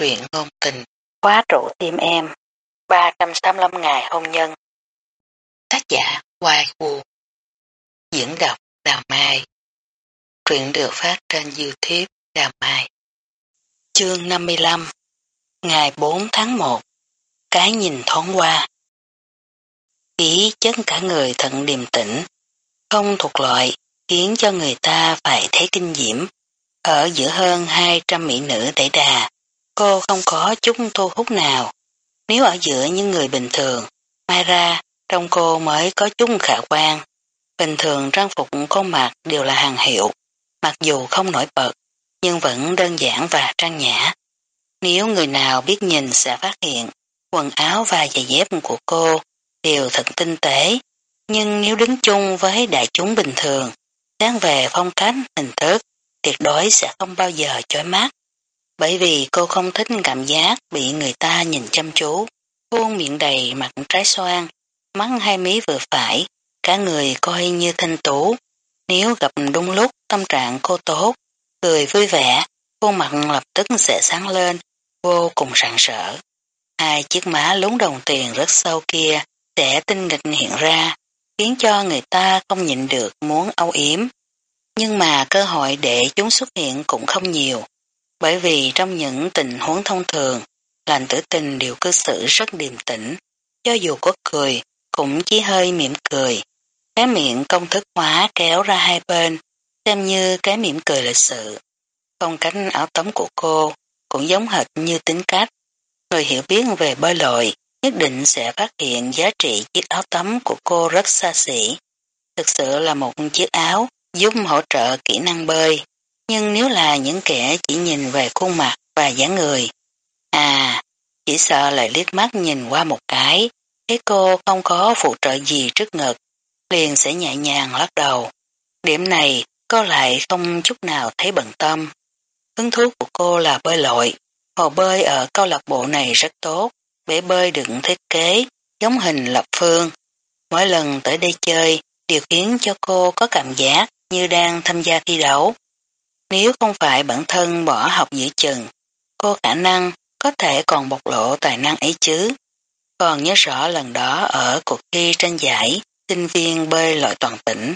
truyện ngôn tình, khóa trụ tim em, 385 ngày hôn nhân. Tác giả Hoài Vũ Diễn đọc Đào Mai Truyện được phát trên Youtube Đào Mai Chương 55 Ngày 4 tháng 1 Cái nhìn thoáng qua Ý chấn cả người thận điềm tĩnh, không thuộc loại, khiến cho người ta phải thấy kinh diễm. Ở giữa hơn 200 mỹ nữ tẩy đà, cô không có chút thu hút nào. Nếu ở giữa những người bình thường, mai ra trong cô mới có chút khả quan. Bình thường trang phục cô mặc đều là hàng hiệu, mặc dù không nổi bật, nhưng vẫn đơn giản và trang nhã. Nếu người nào biết nhìn sẽ phát hiện, quần áo và giày dép của cô đều thật tinh tế, nhưng nếu đứng chung với đại chúng bình thường, sáng về phong cách, hình thức, tuyệt đối sẽ không bao giờ chói mắt. Bởi vì cô không thích cảm giác bị người ta nhìn chăm chú, khuôn miệng đầy mặt trái xoan, mắt hai mí vừa phải, cả người coi như thanh tú. Nếu gặp đúng lúc tâm trạng cô tốt, cười vui vẻ, khuôn mặt lập tức sẽ sáng lên, vô cùng sẵn sở. Hai chiếc má lúng đồng tiền rất sâu kia sẽ tinh nghịch hiện ra, khiến cho người ta không nhịn được muốn âu yếm. Nhưng mà cơ hội để chúng xuất hiện cũng không nhiều, bởi vì trong những tình huống thông thường, lành tử tình đều cư xử rất điềm tĩnh, cho dù có cười, cũng chỉ hơi mỉm cười. Cái miệng công thức hóa kéo ra hai bên, xem như cái mỉm cười lịch sự. Phong cách áo tấm của cô cũng giống hệt như tính cách. Người hiểu biết về bơi lội nhất định sẽ phát hiện giá trị chiếc áo tắm của cô rất xa xỉ. Thực sự là một chiếc áo giúp hỗ trợ kỹ năng bơi, nhưng nếu là những kẻ chỉ nhìn về khuôn mặt và dáng người, à, chỉ sợ lại liếc mắt nhìn qua một cái, thấy cô không có phụ trợ gì trước ngực, liền sẽ nhẹ nhàng lắc đầu. Điểm này cô lại không chút nào thấy bận tâm. Hứng thú của cô là bơi lội, hồ bơi ở câu lạc bộ này rất tốt, bể bơi được thiết kế giống hình lập phương. Mỗi lần tới đây chơi đều khiến cho cô có cảm giác như đang tham gia thi đấu. Nếu không phải bản thân bỏ học giữa chừng, cô khả năng có thể còn bộc lộ tài năng ấy chứ. Còn nhớ rõ lần đó ở cuộc thi tranh giải sinh viên bơi lội toàn tỉnh.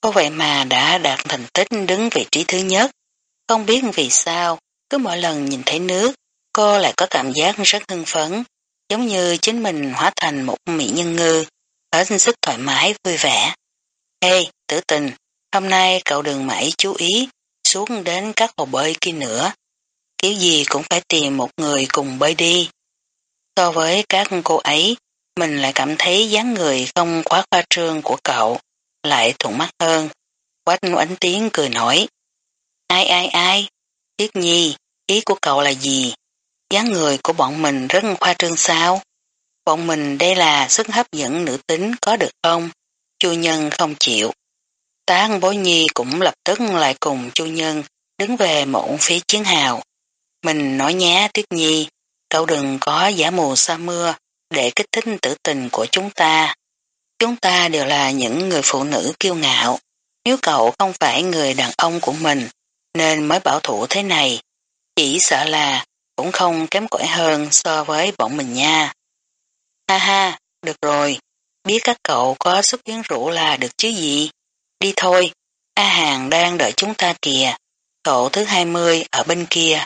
Cô vậy mà đã đạt thành tích đứng vị trí thứ nhất. Không biết vì sao, cứ mỗi lần nhìn thấy nước, cô lại có cảm giác rất hưng phấn, giống như chính mình hóa thành một mỹ nhân ngư, ở sức thoải mái, vui vẻ. Ê, tử tình, hôm nay cậu đừng mãi chú ý xuống đến các hồ bơi kia nữa. Kiểu gì cũng phải tìm một người cùng bơi đi. So với các cô ấy, mình lại cảm thấy dáng người không quá khoa trương của cậu, lại thuận mắt hơn. Quách ánh tiếng cười nổi. Ai ai ai, Tiết Nhi, ý của cậu là gì? dáng người của bọn mình rất khoa trương sao? Bọn mình đây là sức hấp dẫn nữ tính có được không? Chu nhân không chịu. Tán bối nhi cũng lập tức lại cùng chu nhân đứng về một phía chiến hào. Mình nói nhé tuyết nhi, cậu đừng có giả mù sa mưa để kích thích tử tình của chúng ta. Chúng ta đều là những người phụ nữ kiêu ngạo. Nếu cậu không phải người đàn ông của mình, nên mới bảo thủ thế này. Chỉ sợ là cũng không kém cỏi hơn so với bọn mình nha. Ha ha, được rồi, biết các cậu có sức quyến rũ là được chứ gì. Đi thôi, A Hàng đang đợi chúng ta kìa, cậu thứ 20 ở bên kia.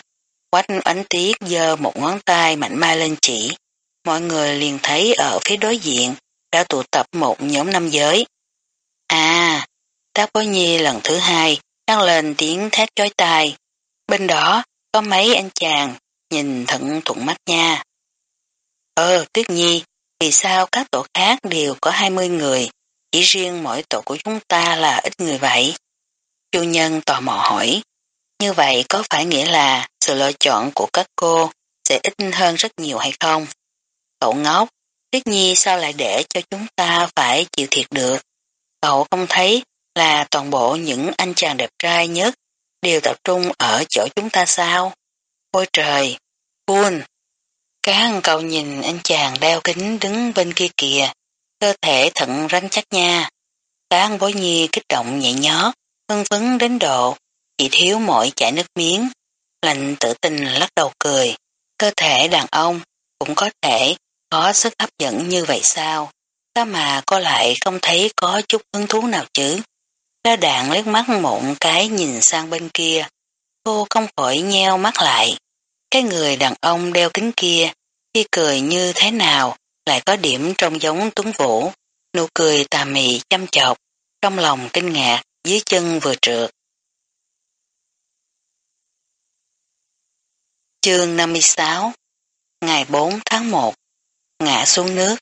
Quách ánh tiết giơ một ngón tay mạnh mai lên chỉ. Mọi người liền thấy ở phía đối diện đã tụ tập một nhóm nam giới. À, tác bối nhi lần thứ hai đang lên tiếng thét chói tai. Bên đó có mấy anh chàng nhìn thận thuận mắt nha. Ờ, Tuyết Nhi, vì sao các tổ khác đều có 20 người, chỉ riêng mỗi tổ của chúng ta là ít người vậy? Chu nhân tò mò hỏi, như vậy có phải nghĩa là sự lựa chọn của các cô sẽ ít hơn rất nhiều hay không? Cậu ngốc, Tuyết Nhi sao lại để cho chúng ta phải chịu thiệt được? Cậu không thấy là toàn bộ những anh chàng đẹp trai nhất đều tập trung ở chỗ chúng ta sao? Ôi trời, buồn. Các cậu nhìn anh chàng đeo kính đứng bên kia kìa, cơ thể thận rắn chắc nha. tán bối nhi kích động nhẹ nhót, hưng phấn đến độ, chỉ thiếu mỗi chảy nước miếng. Lạnh tự tình lắc đầu cười. Cơ thể đàn ông cũng có thể có sức hấp dẫn như vậy sao? Sao mà cô lại không thấy có chút hứng thú nào chứ? Ra đạn liếc mắt một cái nhìn sang bên kia. Cô không khỏi nheo mắt lại. Cái người đàn ông đeo kính kia, khi cười như thế nào, lại có điểm trông giống tuấn vũ. Nụ cười tà mị chăm chọc, trong lòng kinh ngạc, dưới chân vừa trượt. Chương 56 Ngày 4 tháng 1 Ngã xuống nước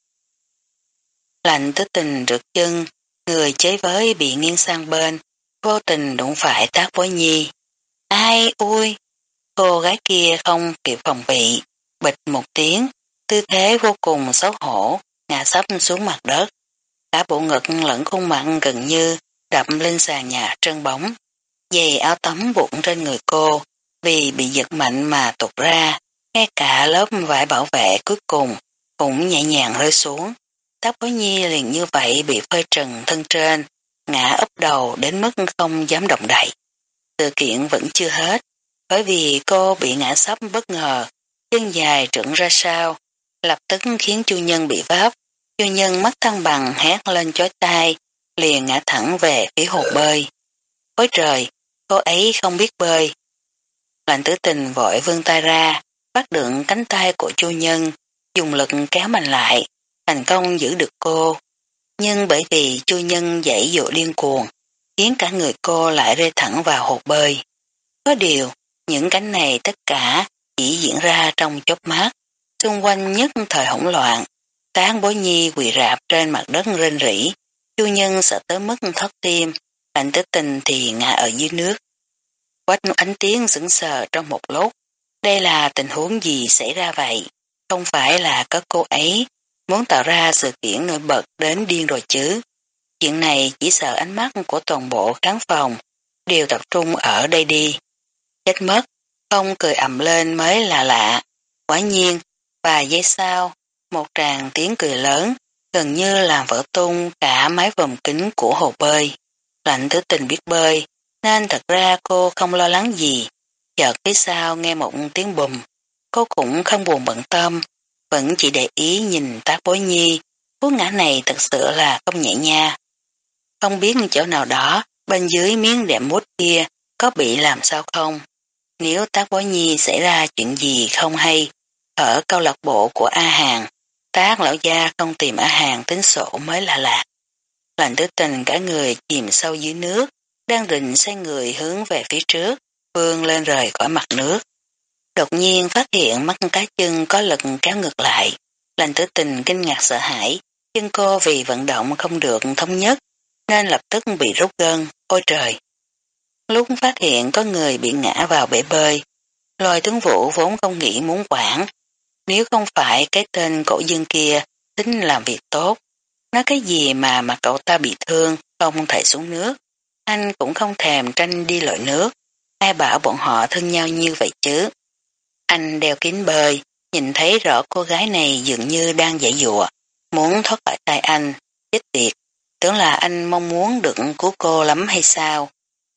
Lạnh tới tình rượt chân, người chế với bị nghiêng sang bên, vô tình đụng phải tác bối nhi. Ai ui! Cô gái kia không kịp phòng bị, bịch một tiếng, tư thế vô cùng xấu hổ, ngã sắp xuống mặt đất. Cả bộ ngực lẫn khuôn mặt gần như đập lên sàn nhà trơn bóng. dày áo tắm bụng trên người cô, vì bị giật mạnh mà tụt ra, ngay cả lớp vải bảo vệ cuối cùng cũng nhẹ nhàng rơi xuống. tóc bối nhi liền như vậy bị phơi trần thân trên, ngã ấp đầu đến mức không dám động đậy. Sự kiện vẫn chưa hết, bởi vì cô bị ngã sắp bất ngờ, chân dài trưởng ra sau, lập tức khiến chu nhân bị vấp. Chu nhân mất thăng bằng hét lên chói tai, liền ngã thẳng về phía hồ bơi. Ôi trời, cô ấy không biết bơi. Lạnh tử tình vội vươn tay ra, bắt được cánh tay của chu nhân, dùng lực kéo mạnh lại, thành công giữ được cô. Nhưng bởi vì chu nhân dãy dụ điên cuồng, khiến cả người cô lại rơi thẳng vào hồ bơi. Có điều, những cánh này tất cả chỉ diễn ra trong chốc mắt, xung quanh nhất thời hỗn loạn. Tán bối nhi quỳ rạp trên mặt đất rên rỉ, chu nhân sợ tới mức thất tim, lạnh tới tình thì ngã ở dưới nước. Quách ánh tiếng sững sờ trong một lúc, đây là tình huống gì xảy ra vậy? Không phải là có cô ấy muốn tạo ra sự kiện nổi bật đến điên rồi chứ. Chuyện này chỉ sợ ánh mắt của toàn bộ khán phòng đều tập trung ở đây đi. Chết mất, không cười ầm lên mới là lạ. Quả nhiên, và giây sau, một tràng tiếng cười lớn, gần như làm vỡ tung cả mái vòm kính của hồ bơi. Lạnh thứ tình biết bơi, nên thật ra cô không lo lắng gì. Chợt phía sau nghe một tiếng bùm, cô cũng không buồn bận tâm, vẫn chỉ để ý nhìn tác bối nhi, cú ngã này thật sự là không nhẹ nha. Không biết chỗ nào đó, bên dưới miếng đệm mút kia có bị làm sao không? Nếu tác bối nhi xảy ra chuyện gì không hay, ở câu lạc bộ của A Hàng, tác lão gia không tìm A Hàng tính sổ mới là lạ Lạnh tứ tình cả người chìm sâu dưới nước, đang định xoay người hướng về phía trước, vươn lên rời khỏi mặt nước. Đột nhiên phát hiện mắt cá chân có lực kéo ngược lại, lành tử tình kinh ngạc sợ hãi, chân cô vì vận động không được thống nhất, nên lập tức bị rút gân, ôi trời. Lúc phát hiện có người bị ngã vào bể bơi, loài tướng vũ vốn không nghĩ muốn quản, nếu không phải cái tên cổ dương kia tính làm việc tốt, nói cái gì mà mà cậu ta bị thương, không thể xuống nước, anh cũng không thèm tranh đi lội nước, ai bảo bọn họ thân nhau như vậy chứ. Anh đeo kính bơi, nhìn thấy rõ cô gái này dường như đang dãy dụa, muốn thoát khỏi tay anh, chết tiệt, tưởng là anh mong muốn được cứu cô lắm hay sao.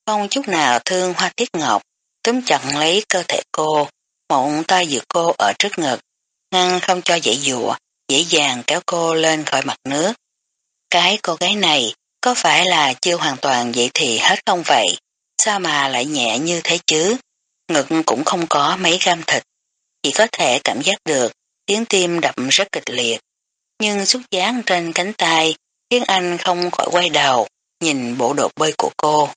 Không chút nào thương hoa tiết ngọc, túm chặt lấy cơ thể cô, mộng tay giữ cô ở trước ngực, ngăn không cho dễ dụa, dễ dàng kéo cô lên khỏi mặt nước. Cái cô gái này có phải là chưa hoàn toàn vậy thì hết không vậy? Sao mà lại nhẹ như thế chứ? Ngực cũng không có mấy gam thịt. Chỉ có thể cảm giác được tiếng tim đập rất kịch liệt. Nhưng xúc dáng trên cánh tay khiến anh không khỏi quay đầu nhìn bộ đồ bơi của cô.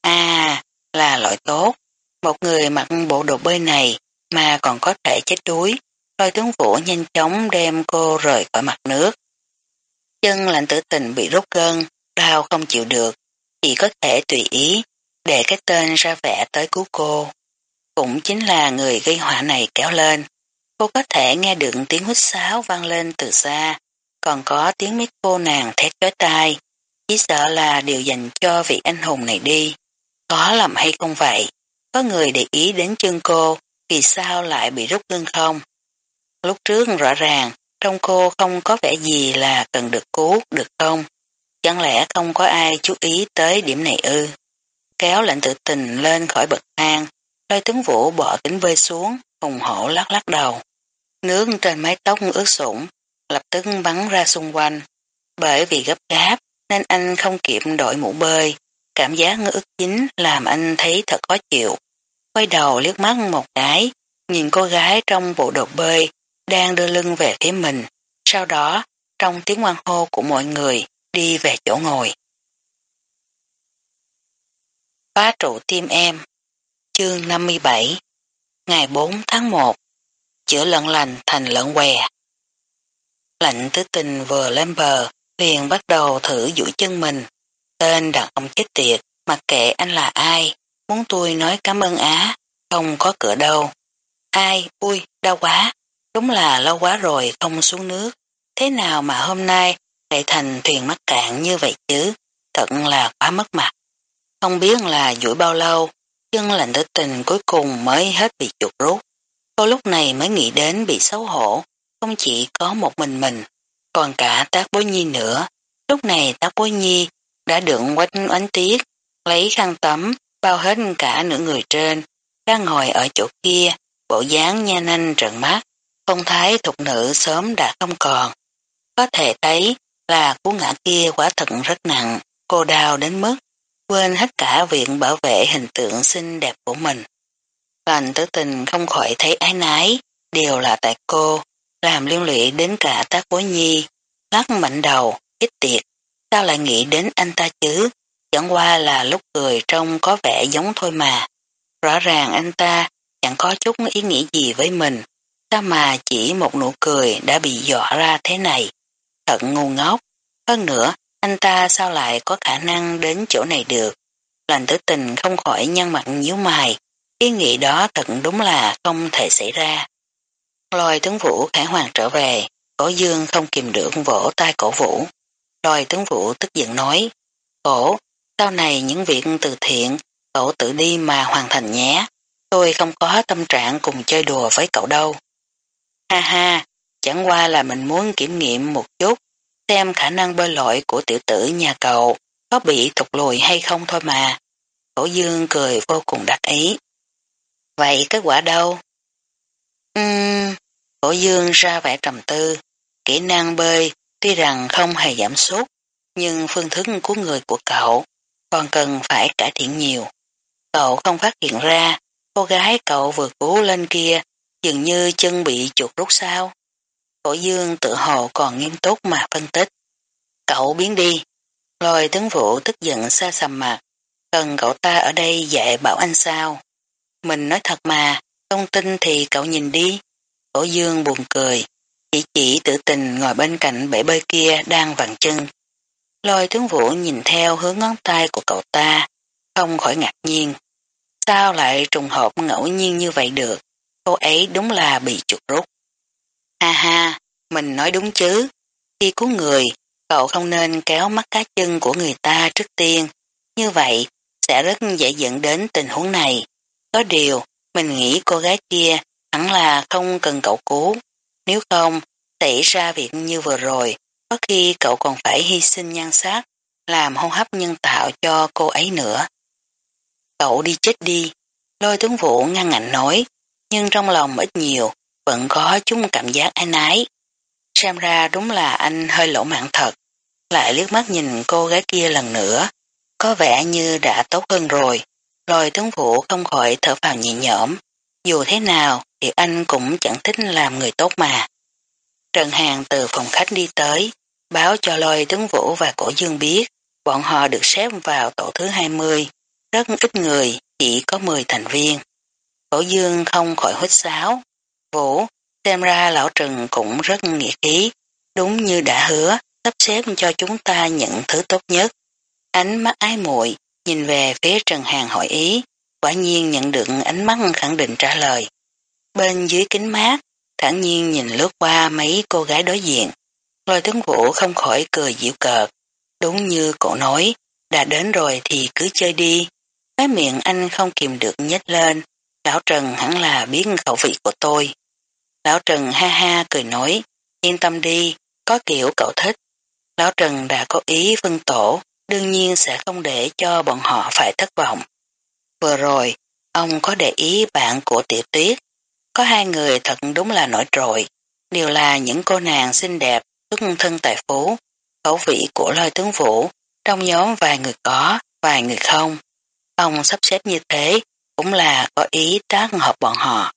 À, là loại tốt. Một người mặc bộ đồ bơi này mà còn có thể chết đuối. Lôi tướng vũ nhanh chóng đem cô rời khỏi mặt nước. Chân lạnh tử tình bị rút gân, đau không chịu được, chỉ có thể tùy ý, để cái tên ra vẻ tới cứu cô. Cũng chính là người gây họa này kéo lên. Cô có thể nghe được tiếng hút sáo vang lên từ xa, còn có tiếng mít cô nàng thét chói tai, chỉ sợ là điều dành cho vị anh hùng này đi. Có làm hay không vậy? Có người để ý đến chân cô, vì sao lại bị rút gân không? Lúc trước rõ ràng, trong cô không có vẻ gì là cần được cứu, được không? Chẳng lẽ không có ai chú ý tới điểm này ư? Kéo lệnh tự tình lên khỏi bậc thang, lôi tướng vũ bỏ kính bơi xuống, hùng hổ lắc lắc đầu. Nước trên mái tóc ướt sũng, lập tức bắn ra xung quanh. Bởi vì gấp gáp nên anh không kịp đội mũ bơi. Cảm giác ngứa chính làm anh thấy thật khó chịu. Quay đầu liếc mắt một cái, nhìn cô gái trong bộ đồ bơi đang đưa lưng về phía mình. Sau đó, trong tiếng hoan hô của mọi người, đi về chỗ ngồi. Phá trụ tim em Chương 57 Ngày 4 tháng 1 Chữa lợn lành thành lợn què Lạnh tứ tình vừa lên bờ liền bắt đầu thử duỗi chân mình. Tên đàn ông chết tiệt, mặc kệ anh là ai, muốn tôi nói cảm ơn á, không có cửa đâu. Ai, ui, đau quá, đúng là lâu quá rồi không xuống nước, thế nào mà hôm nay lại thành thuyền mắc cạn như vậy chứ, thật là quá mất mặt. Không biết là duỗi bao lâu, chân lạnh tử tình cuối cùng mới hết bị chuột rút. Cô lúc này mới nghĩ đến bị xấu hổ, không chỉ có một mình mình, còn cả tác bối nhi nữa. Lúc này tác bối nhi đã được quanh oánh tiết, lấy khăn tắm, bao hết cả nửa người trên, đang ngồi ở chỗ kia, bộ dáng nha nanh trợn mắt, phong thái thục nữ sớm đã không còn. Có thể thấy là cú ngã kia quả thật rất nặng, cô đau đến mức quên hết cả việc bảo vệ hình tượng xinh đẹp của mình. Lành tử tình không khỏi thấy ái nái, đều là tại cô, làm liên lụy đến cả tác bối nhi, lắc mạnh đầu, ít tiệt, sao lại nghĩ đến anh ta chứ, chẳng qua là lúc cười trông có vẻ giống thôi mà. Rõ ràng anh ta chẳng có chút ý nghĩa gì với mình, sao mà chỉ một nụ cười đã bị dọa ra thế này. Thật ngu ngốc, hơn nữa anh ta sao lại có khả năng đến chỗ này được. Lành tử tình không khỏi nhăn mặt nhíu mày, ý nghĩ đó thật đúng là không thể xảy ra. Lôi tướng vũ khải hoàng trở về, cổ dương không kìm được vỗ tay cổ vũ. Lôi tướng vũ tức giận nói, cổ, sau này những việc từ thiện, cậu tự đi mà hoàn thành nhé, tôi không có tâm trạng cùng chơi đùa với cậu đâu. Ha ha, chẳng qua là mình muốn kiểm nghiệm một chút, xem khả năng bơi lội của tiểu tử nhà cậu có bị thụt lùi hay không thôi mà. Cổ dương cười vô cùng đắc ý. Vậy kết quả đâu? Ừm, cổ dương ra vẻ trầm tư, kỹ năng bơi tuy rằng không hề giảm sút, nhưng phương thức của người của cậu còn cần phải cải thiện nhiều. Cậu không phát hiện ra, cô gái cậu vừa cứu lên kia dường như chân bị chuột rút sao. Cổ dương tự hồ còn nghiêm túc mà phân tích. Cậu biến đi. Lôi tướng vũ tức giận xa sầm mặt. Cần cậu ta ở đây dạy bảo anh sao? Mình nói thật mà, không tin thì cậu nhìn đi. Cổ dương buồn cười. Chỉ chỉ tự tình ngồi bên cạnh bể bơi kia đang vặn chân. Lôi tướng vũ nhìn theo hướng ngón tay của cậu ta, không khỏi ngạc nhiên. Sao lại trùng hợp ngẫu nhiên như vậy được? Cô ấy đúng là bị chuột rút. Ha ha, mình nói đúng chứ. Khi cứu người, cậu không nên kéo mắt cá chân của người ta trước tiên. Như vậy, sẽ rất dễ dẫn đến tình huống này. Có điều, mình nghĩ cô gái kia hẳn là không cần cậu cứu. Nếu không, xảy ra việc như vừa rồi, có khi cậu còn phải hy sinh nhan sắc, làm hô hấp nhân tạo cho cô ấy nữa. Cậu đi chết đi, lôi tướng vũ ngăn ngạnh nói, nhưng trong lòng ít nhiều, vẫn có chút cảm giác ái nái. Xem ra đúng là anh hơi lỗ mạng thật, lại liếc mắt nhìn cô gái kia lần nữa, có vẻ như đã tốt hơn rồi, lôi tướng vũ không khỏi thở vào nhẹ nhõm, dù thế nào thì anh cũng chẳng thích làm người tốt mà. Trần Hàng từ phòng khách đi tới, báo cho lôi tướng vũ và cổ dương biết, bọn họ được xếp vào tổ thứ 20, rất ít người, chỉ có 10 thành viên. Cổ dương không khỏi hít sáo, Vũ, xem ra lão Trừng cũng rất nghĩa ý đúng như đã hứa, sắp xếp cho chúng ta những thứ tốt nhất. Ánh mắt ái muội nhìn về phía Trần Hàng hỏi ý, quả nhiên nhận được ánh mắt khẳng định trả lời. Bên dưới kính mát, thản nhiên nhìn lướt qua mấy cô gái đối diện. Lôi tướng vũ không khỏi cười dịu cợt. Đúng như cổ nói, đã đến rồi thì cứ chơi đi. Cái miệng anh không kìm được nhếch lên. Lão Trần hẳn là biết khẩu vị của tôi. Lão Trần ha ha cười nói, yên tâm đi, có kiểu cậu thích. Lão Trần đã có ý phân tổ, đương nhiên sẽ không để cho bọn họ phải thất vọng. Vừa rồi, Ông có để ý bạn của tiểu tuyết, có hai người thật đúng là nổi trội, đều là những cô nàng xinh đẹp, xuất thân tài phú, khẩu vị của lôi tướng vũ, trong nhóm vài người có, vài người không. Ông sắp xếp như thế cũng là có ý tác hợp bọn họ.